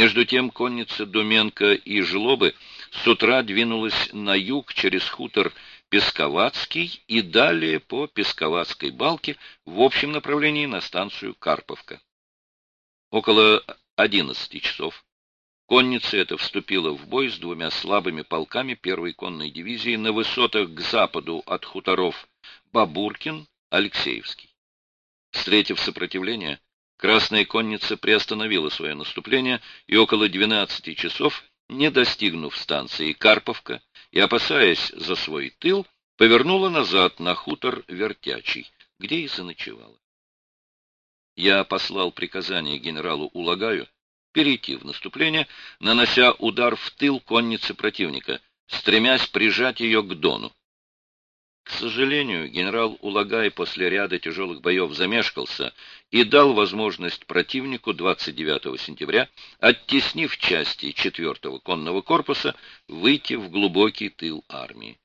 Между тем конница Думенко и Жлобы с утра двинулась на юг через хутор Песковацкий и далее по Песковацкой балке в общем направлении на станцию Карповка. Около 11 часов конница эта вступила в бой с двумя слабыми полками первой конной дивизии на высотах к западу от хуторов Бабуркин, Алексеевский. Встретив сопротивление, Красная конница приостановила свое наступление и около 12 часов, не достигнув станции Карповка и опасаясь за свой тыл, повернула назад на хутор Вертячий, где и заночевала. Я послал приказание генералу Улагаю перейти в наступление, нанося удар в тыл конницы противника, стремясь прижать ее к Дону. К сожалению, генерал Улагай после ряда тяжелых боев замешкался и дал возможность противнику 29 сентября, оттеснив части 4-го конного корпуса, выйти в глубокий тыл армии.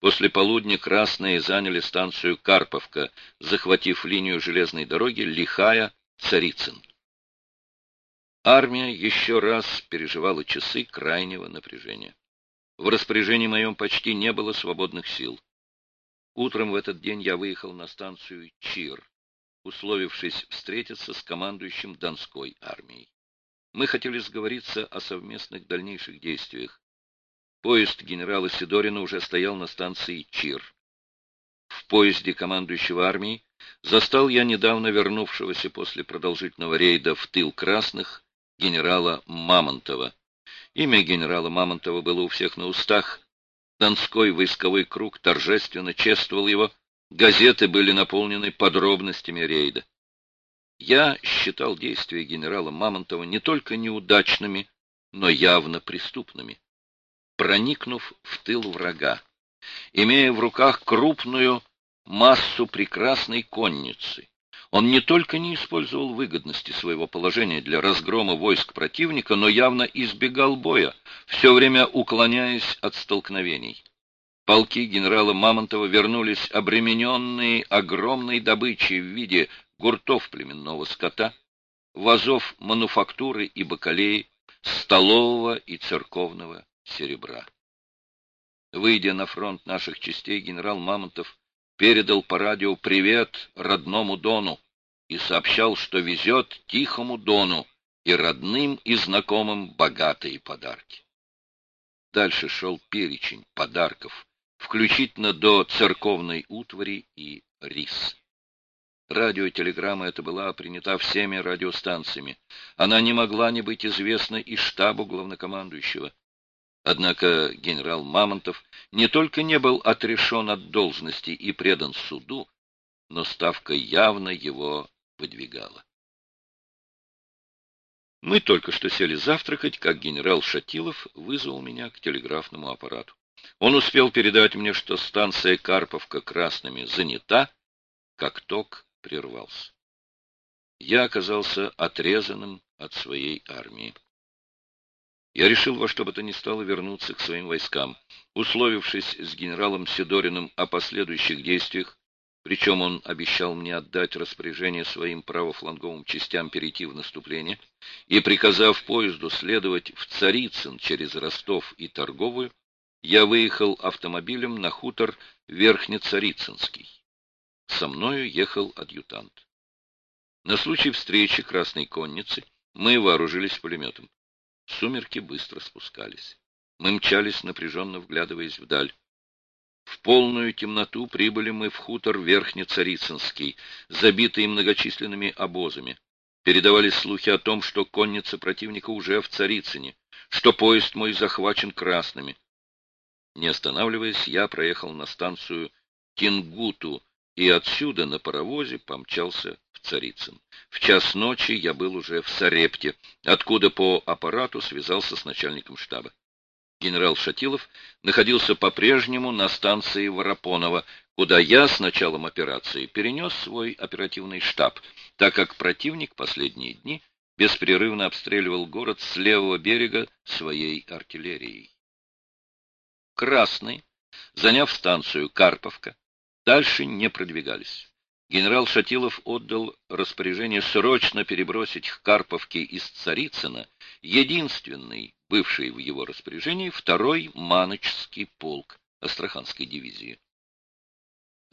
После полудня красные заняли станцию Карповка, захватив линию железной дороги Лихая-Царицын. Армия еще раз переживала часы крайнего напряжения. В распоряжении моем почти не было свободных сил. Утром в этот день я выехал на станцию Чир, условившись встретиться с командующим Донской армией. Мы хотели сговориться о совместных дальнейших действиях. Поезд генерала Сидорина уже стоял на станции Чир. В поезде командующего армией застал я недавно вернувшегося после продолжительного рейда в тыл красных генерала Мамонтова. Имя генерала Мамонтова было у всех на устах. Донской войсковой круг торжественно чествовал его. Газеты были наполнены подробностями рейда. Я считал действия генерала Мамонтова не только неудачными, но явно преступными. Проникнув в тыл врага, имея в руках крупную массу прекрасной конницы, он не только не использовал выгодности своего положения для разгрома войск противника, но явно избегал боя, все время уклоняясь от столкновений. Полки генерала Мамонтова вернулись обремененные огромной добычей в виде гуртов племенного скота, вазов мануфактуры и бакалеи, столового и церковного серебра. Выйдя на фронт наших частей, генерал Мамонтов передал по радио привет родному Дону, и сообщал, что везет Тихому Дону и родным и знакомым богатые подарки. Дальше шел перечень подарков, включительно до церковной утвари и рис. Радиотелеграмма эта была принята всеми радиостанциями. Она не могла не быть известна и штабу главнокомандующего. Однако генерал Мамонтов не только не был отрешен от должности и предан суду, но ставка явно его выдвигала. Мы только что сели завтракать, как генерал Шатилов вызвал меня к телеграфному аппарату. Он успел передать мне, что станция Карповка красными занята, как ток прервался. Я оказался отрезанным от своей армии. Я решил во что бы то ни стало вернуться к своим войскам. Условившись с генералом Сидориным о последующих действиях, причем он обещал мне отдать распоряжение своим правофланговым частям перейти в наступление, и, приказав поезду следовать в Царицын через Ростов и Торговую, я выехал автомобилем на хутор Верхнецарицынский. Со мною ехал адъютант. На случай встречи Красной Конницы мы вооружились пулеметом. Сумерки быстро спускались. Мы мчались, напряженно вглядываясь вдаль. В полную темноту прибыли мы в хутор Верхнецарицынский, забитый многочисленными обозами. Передавались слухи о том, что конница противника уже в Царицыне, что поезд мой захвачен красными. Не останавливаясь, я проехал на станцию Кингуту и отсюда на паровозе помчался в Царицын. В час ночи я был уже в Сарепте, откуда по аппарату связался с начальником штаба генерал Шатилов находился по-прежнему на станции Воропонова, куда я с началом операции перенес свой оперативный штаб, так как противник последние дни беспрерывно обстреливал город с левого берега своей артиллерией. Красный, заняв станцию Карповка, дальше не продвигались. Генерал Шатилов отдал распоряжение срочно перебросить к Карповке из Царицына единственный, бывший в его распоряжении, второй Маночский полк Астраханской дивизии.